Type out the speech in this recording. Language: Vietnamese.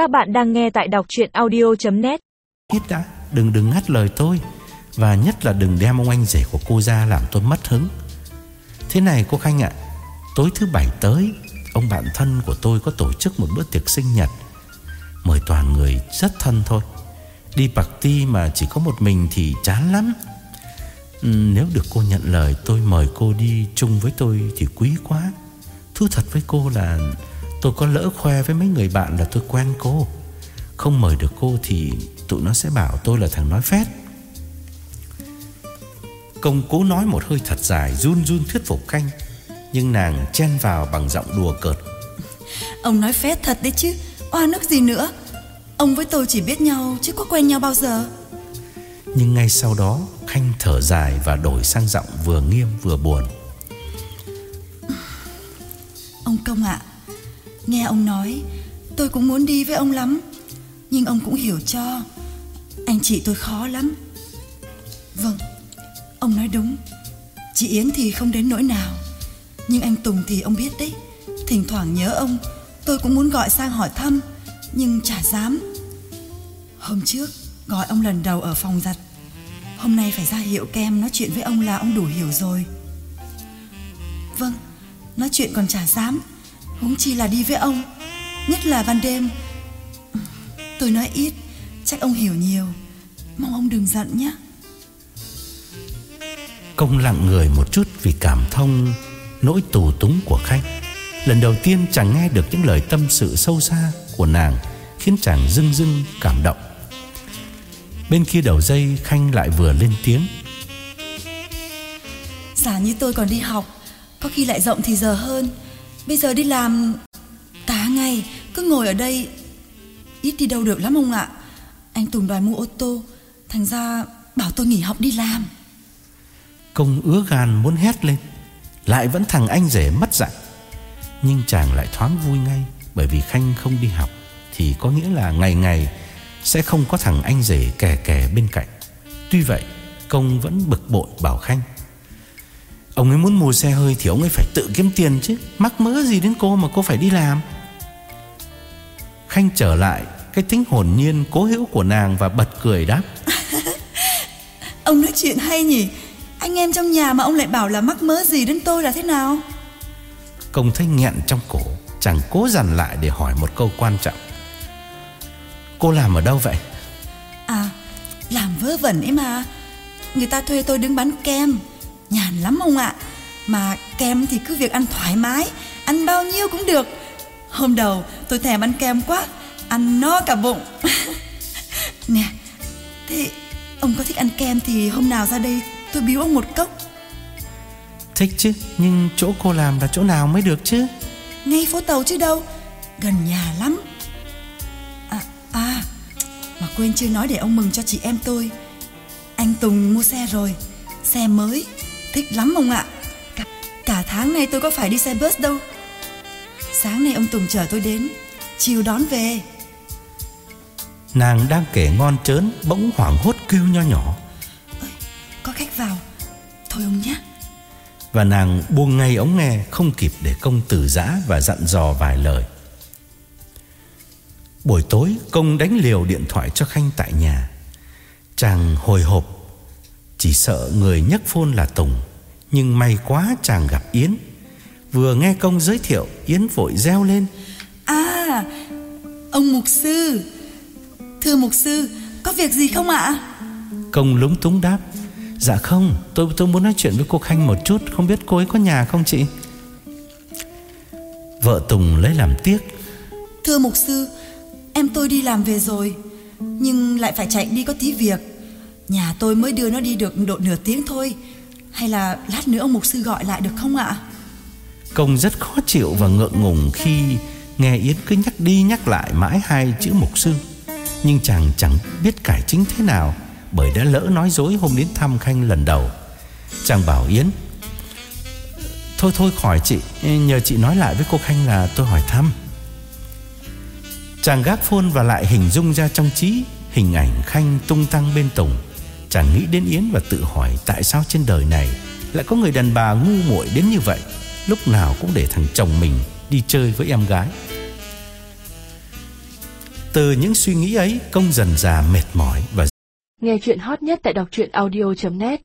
Các bạn đang nghe tại đọc chuyện audio.net Ít đã, đừng đừng ngắt lời tôi Và nhất là đừng đem ông anh rể của cô ra làm tôi mất hứng. Thế này cô Khanh ạ Tối thứ bảy tới Ông bạn thân của tôi có tổ chức một bữa tiệc sinh nhật. Mời toàn người rất thân thôi. Đi party mà chỉ có một mình thì chán lắm. Ừ, nếu được cô nhận lời tôi mời cô đi chung với tôi thì quý quá. Thú thật với cô là tôi có lỡ khoe với mấy người bạn là tôi quen cô. Không mời được cô thì tụi nó sẽ bảo tôi là thằng nói phét. Công cố nói một hơi thật dài run run thuyết phục Khanh Nhưng nàng chen vào bằng giọng đùa cợt. Ông nói phét thật đấy chứ Oa nước gì nữa. Ông với tôi chỉ biết nhau chứ có quen nhau bao giờ. Nhưng ngay sau đó Khanh thở dài và đổi sang giọng vừa nghiêm vừa buồn. Ông Công ạ Nghe ông nói, Tôi cũng muốn đi với ông lắm. Nhưng ông cũng hiểu cho, Anh chị tôi khó lắm. Vâng Ông nói đúng. Chị Yến thì không đến nỗi nào. Nhưng anh Tùng thì ông biết đấy. Thỉnh thoảng nhớ ông, Tôi cũng muốn gọi sang hỏi thăm, Nhưng chả dám. Hôm trước, gọi ông lần đầu ở phòng giặt. Hôm nay phải ra hiệu kem nói chuyện với ông là ông đủ hiểu rồi. Vâng Nói chuyện còn chả dám. Huống chi là đi với ông Nhất là ban đêm. Tôi nói ít Chắc ông hiểu nhiều. Mong ông đừng giận nhé. Công lặng người một chút vì cảm thông Nỗi tù túng của Khanh Lần đầu tiên chàng nghe được những lời tâm sự sâu xa của nàng Khiến chàng rưng rưng cảm động. Bên kia đầu dây Khanh lại vừa lên tiếng. Giả như tôi còn đi học Có khi lại rộng thì giờ hơn Bây giờ đi làm, Cả ngày cứ ngồi ở đây, Ít đi đâu được lắm ông ạ. Anh Tùng đòi mua ô tô, Thành ra bảo tôi nghỉ học đi làm. Công ứa gan muốn hét lên, Lại vẫn thằng anh rể mất dạy Nhưng chàng lại thoáng vui ngay, Bởi vì Khanh không đi học Thì có nghĩa là ngày ngày Sẽ không có thằng anh rể kè kè bên cạnh. Tuy vậy, Công vẫn bực bội bảo Khanh. Ông ấy muốn mua xe hơi Thì ông ấy phải tự kiếm tiền chứ. Mắc mớ gì đến cô mà cô phải đi làm? Khanh trở lại Cái tính hồn nhiên cố hữu của nàng Và bật cười đáp. Ông nói chuyện hay nhỉ? Anh em trong nhà mà ông lại bảo là mắc mớ gì đến tôi là thế nào? Công thấy nghẹn trong cổ Chẳng cố dằn lại để hỏi một câu quan trọng. Cô làm ở đâu vậy? À làm vớ vẩn ấy mà. Người ta thuê tôi đứng bán kem Nhàn lắm ông ạ. Mà kem thì cứ việc ăn thoải mái Ăn bao nhiêu cũng được. Hôm đầu tôi thèm ăn kem quá Ăn no cả bụng. Nè Thế ông có thích ăn kem Thì hôm nào ra đây tôi biếu ông một cốc? Thích chứ Nhưng chỗ cô làm là chỗ nào mới được chứ? Ngay phố tàu chứ đâu Gần nhà lắm. À, à Mà quên chưa nói để ông mừng cho chị em tôi. Anh Tùng mua xe rồi Xe mới Thích lắm ông ạ. Cả, cả tháng nay tôi có phải đi xe bus đâu. Sáng nay ông Tùng chở tôi đến Chiều đón về. Nàng đang kể ngon trớn Bỗng hoảng hốt kêu nho nhỏ. Ơi, Có khách vào. Thôi ông nhé. Và nàng buông ngay ống nghe Không kịp để công tử giã Và dặn dò vài lời. Buổi tối công đánh liều điện thoại cho Khanh tại nhà. Chàng hồi hộp Chỉ sợ người nhấc phone là Tùng Nhưng may quá chàng gặp Yến. Vừa nghe công giới thiệu Yến vội reo lên. À Ông mục sư. Thưa mục sư Có việc gì không ạ? Công lúng túng đáp. Dạ không tôi tôi muốn nói chuyện với cô Khanh một chút. Không biết cô ấy có nhà không chị? Vợ Tùng lấy làm tiếc. Thưa mục sư Em tôi đi làm về rồi Nhưng lại phải chạy đi có tí việc Nhà tôi mới đưa nó đi được độ nửa tiếng thôi Hay là lát nữa ông mục sư gọi lại được không ạ Công rất khó chịu và ngượng ngùng khi nghe Yến cứ nhắc đi nhắc lại mãi hai chữ mục sư. Nhưng chàng chẳng biết cải chính thế nào, bởi đã lỡ nói dối hôm đến thăm Khanh lần đầu. Chàng bảo Yến, Thôi thôi, khỏi chị, Nhờ chị nói lại với cô Khanh là tôi hỏi thăm Chàng gác phôn và lại hình dung ra trong trí Hình ảnh Khanh tung tăng bên Tùng Chàng nghĩ đến Yến và tự hỏi Tại sao trên đời này Lại có người đàn bà ngu muội đến như vậy. Lúc nào cũng để thằng chồng mình Đi chơi với em gái. Từ những suy nghĩ ấy, Công dần già mệt mỏi và Nghe chuyện hot nhất tại đọc truyện audio.net